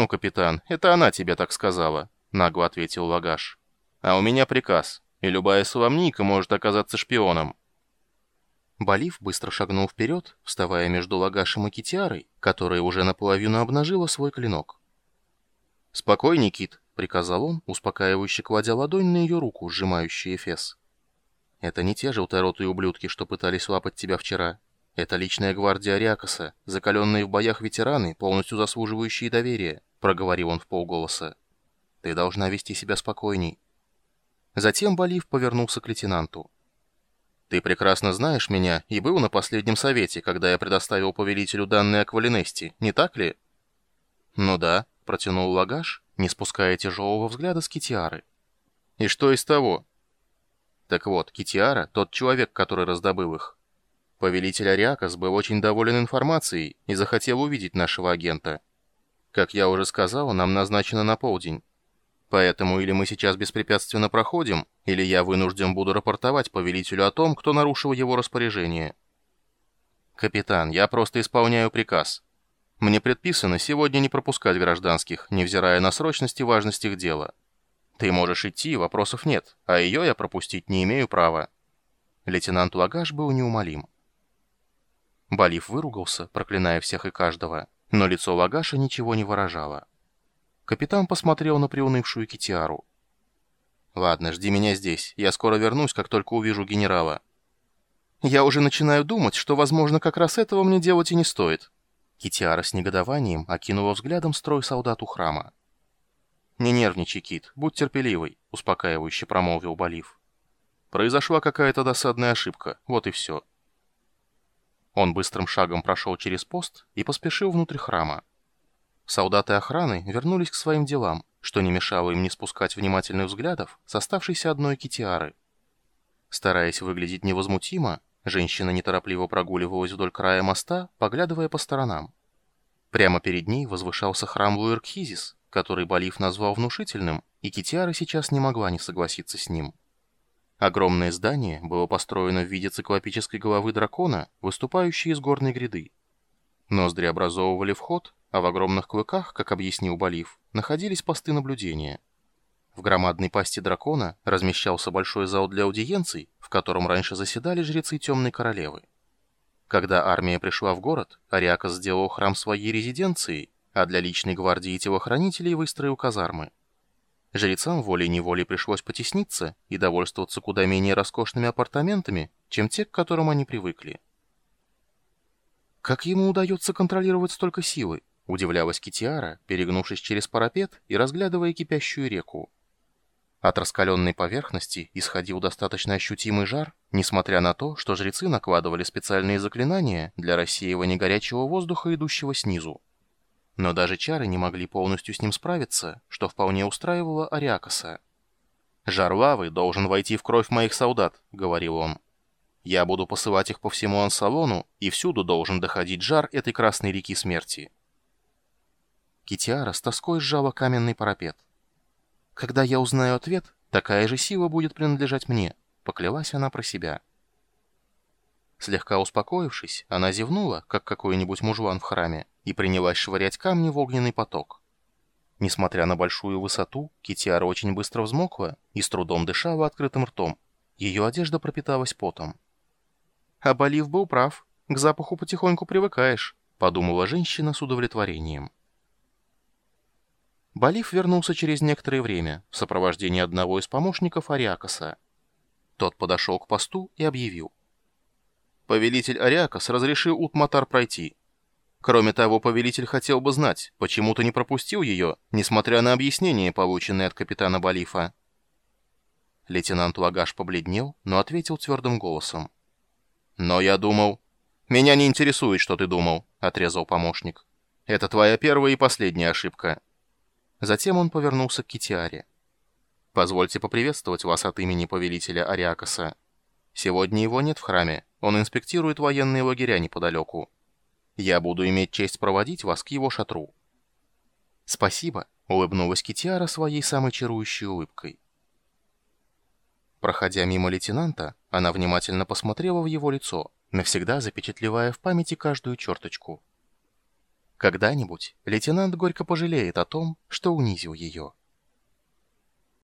«Ну, капитан, это она тебе так сказала», — нагло ответил Лагаш. «А у меня приказ, и любая соломника может оказаться шпионом». Болив быстро шагнул вперед, вставая между Лагашем и Китиарой, которая уже наполовину обнажила свой клинок. «Спокойней, Кит», — приказал он, успокаивающе кладя ладонь на ее руку, сжимающую эфес. «Это не те желторотые ублюдки, что пытались лапать тебя вчера. Это личная гвардия Ариакоса, закаленные в боях ветераны, полностью заслуживающие доверия», — проговорил он в полголоса. «Ты должна вести себя спокойней». Затем Болив повернулся к лейтенанту. Ты прекрасно знаешь меня и был на последнем совете, когда я предоставил повелителю данные о Квалинесте, не так ли?» «Ну да», — протянул Лагаш, не спуская тяжелого взгляда с Китиары. «И что из того?» «Так вот, Китиара — тот человек, который раздобыл их. Повелитель Ариакас был очень доволен информацией и захотел увидеть нашего агента. Как я уже сказал, нам назначено на полдень. Поэтому или мы сейчас беспрепятственно проходим, или я вынужден буду рапортовать повелителю о том, кто нарушил его распоряжение. Капитан, я просто исполняю приказ. Мне предписано сегодня не пропускать гражданских, невзирая на срочность и важность их дела. Ты можешь идти, вопросов нет, а ее я пропустить не имею права. Лейтенант Лагаш был неумолим. Балиф выругался, проклиная всех и каждого, но лицо Лагаша ничего не выражало. Капитан посмотрел на приунывшую Китиару. «Ладно, жди меня здесь. Я скоро вернусь, как только увижу генерала». «Я уже начинаю думать, что, возможно, как раз этого мне делать и не стоит». Китиара с негодованием окинула взглядом строй солдат у храма. «Не нервничай, Кит, будь терпеливый», — успокаивающе промолвил Болив. «Произошла какая-то досадная ошибка, вот и все». Он быстрым шагом прошел через пост и поспешил внутрь храма. Солдаты охраны вернулись к своим делам, что не мешало им не спускать внимательных взглядов с оставшейся одной китиары. Стараясь выглядеть невозмутимо, женщина неторопливо прогуливалась вдоль края моста, поглядывая по сторонам. Прямо перед ней возвышался храм Луэркхизис, который Балиф назвал внушительным, и Китиара сейчас не могла не согласиться с ним. Огромное здание было построено в виде циклопической головы дракона, выступающей из горной гряды. Ноздри образовывали вход, а в огромных клыках, как объяснил Болив, находились посты наблюдения. В громадной пасти дракона размещался большой зал для аудиенций, в котором раньше заседали жрецы Темной Королевы. Когда армия пришла в город, Ариакас сделал храм своей резиденцией, а для личной гвардии и телохранителей выстроил казармы. Жрецам волей-неволей пришлось потесниться и довольствоваться куда менее роскошными апартаментами, чем те, к которым они привыкли. Как ему удается контролировать столько силы? Удивлялась Китиара, перегнувшись через парапет и разглядывая кипящую реку. От раскаленной поверхности исходил достаточно ощутимый жар, несмотря на то, что жрецы накладывали специальные заклинания для рассеивания горячего воздуха, идущего снизу. Но даже чары не могли полностью с ним справиться, что вполне устраивало Ариакоса. «Жар лавы должен войти в кровь моих солдат», — говорил он. «Я буду посылать их по всему Ансалону, и всюду должен доходить жар этой красной реки смерти». Китиара с тоской сжала каменный парапет. «Когда я узнаю ответ, такая же сила будет принадлежать мне», — поклялась она про себя. Слегка успокоившись, она зевнула, как какой-нибудь мужлан в храме, и принялась швырять камни в огненный поток. Несмотря на большую высоту, Китиара очень быстро взмокла и с трудом дышала открытым ртом. Ее одежда пропиталась потом. «А Болив был прав. К запаху потихоньку привыкаешь», — подумала женщина с удовлетворением. Балиф вернулся через некоторое время в сопровождении одного из помощников Ариакоса. Тот подошел к посту и объявил. Повелитель Ариакос разрешил Утматар пройти. Кроме того, повелитель хотел бы знать, почему ты не пропустил ее, несмотря на объяснение, полученное от капитана Балифа. Лейтенант Лагаш побледнел, но ответил твердым голосом. «Но я думал...» «Меня не интересует, что ты думал», — отрезал помощник. «Это твоя первая и последняя ошибка». Затем он повернулся к Китиаре. «Позвольте поприветствовать вас от имени повелителя Ариакоса. Сегодня его нет в храме, он инспектирует военные лагеря неподалеку. Я буду иметь честь проводить вас к его шатру». «Спасибо», — улыбнулась Китиара своей самой чарующей улыбкой. Проходя мимо лейтенанта, она внимательно посмотрела в его лицо, навсегда запечатлевая в памяти каждую черточку. Когда-нибудь лейтенант горько пожалеет о том, что унизил ее.